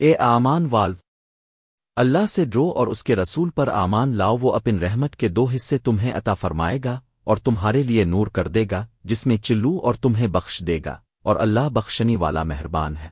اے آمان والو، اللہ سے ڈرو اور اس کے رسول پر آمان لاؤ، وہ اپن رحمت کے دو حصے تمہیں عطا فرمائے گا اور تمہارے لیے نور کر دے گا، جس میں چلو اور تمہیں بخش دے گا، اور اللہ بخشنی والا مہربان ہے۔